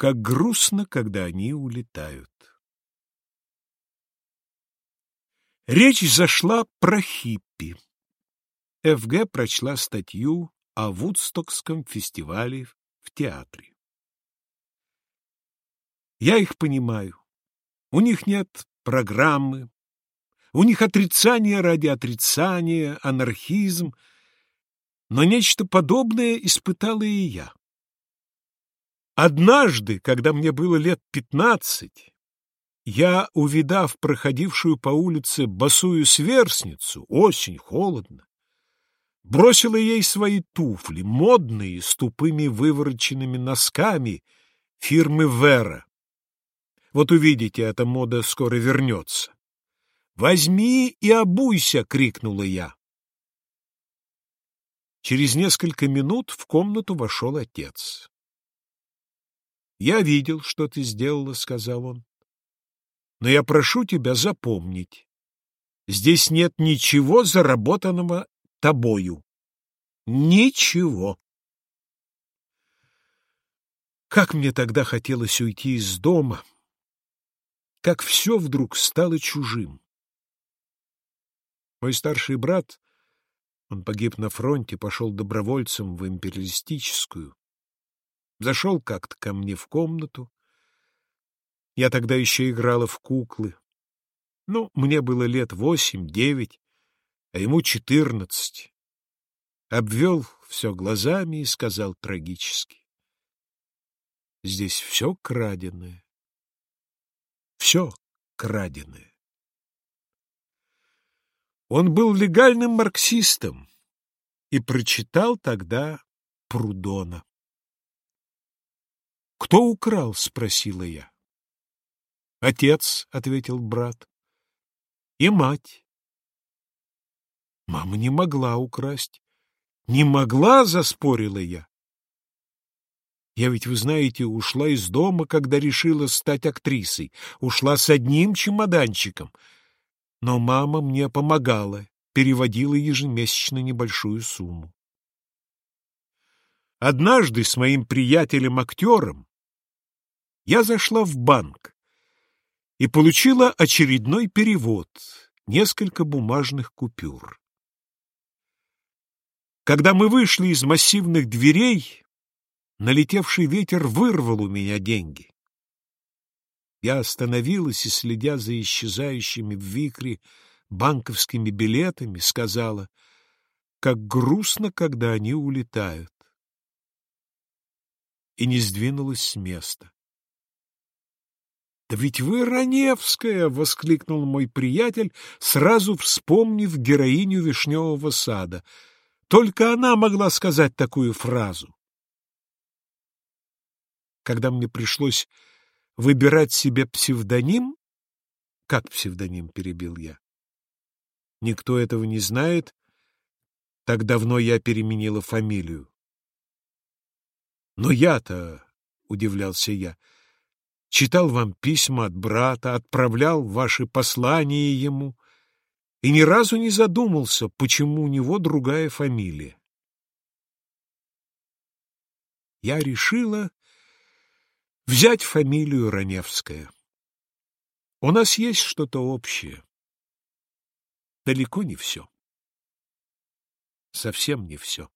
Как грустно, когда они улетают. Речь зашла про хиппи. ФГ прочла статью о Вудстокском фестивале в театре. Я их понимаю. У них нет программы, у них отрицание ради отрицания, анархизм, но нечто подобное испытала и я. Однажды, когда мне было лет пятнадцать, я, увидав проходившую по улице босую сверстницу, осень, холодно, бросила ей свои туфли, модные, с тупыми вывороченными носками, фирмы Вера. Вот увидите, эта мода скоро вернется. «Возьми и обуйся!» — крикнула я. Через несколько минут в комнату вошел отец. «Я видел, что ты сделала», — сказал он. «Но я прошу тебя запомнить. Здесь нет ничего заработанного тобою. Ничего». Как мне тогда хотелось уйти из дома, как все вдруг стало чужим. Мой старший брат, он погиб на фронте, пошел добровольцем в империалистическую, зашел как-то ко мне в комнату. Я тогда еще играла в куклы. Ну, мне было лет восемь-девять, а ему четырнадцать. Обвел все глазами и сказал трагически. Здесь все краденое. Все краденое. Он был легальным марксистом и прочитал тогда Прудона. «Кто украл?» — спросила я. «Отец», — ответил брат, — «и мать». Мама не могла украсть. «Не могла?» — заспорила я. Я ведь, вы знаете, ушла из дома, когда решила стать актрисой. Ушла с одним чемоданчиком — но мама мне помогала, переводила ежемесячно небольшую сумму. Однажды с моим приятелем-актером я зашла в банк и получила очередной перевод, несколько бумажных купюр. Когда мы вышли из массивных дверей, налетевший ветер вырвал у меня деньги. Я остановилась и, следя за исчезающими в викре банковскими билетами, сказала, как грустно, когда они улетают. И не сдвинулась с места. «Да ведь вы Раневская!» — воскликнул мой приятель, сразу вспомнив героиню «Вишневого сада». Только она могла сказать такую фразу. Когда мне пришлось Выбирать себе псевдоним? Как псевдоним, перебил я. Никто этого не знает. Так давно я переменила фамилию. Но я-то, удивлялся я, читал вам письма от брата, отправлял ваши послания ему и ни разу не задумался, почему у него другая фамилия. Я решила, взять фамилию Раневская. У нас есть что-то общее. Далеко не все. Совсем не все.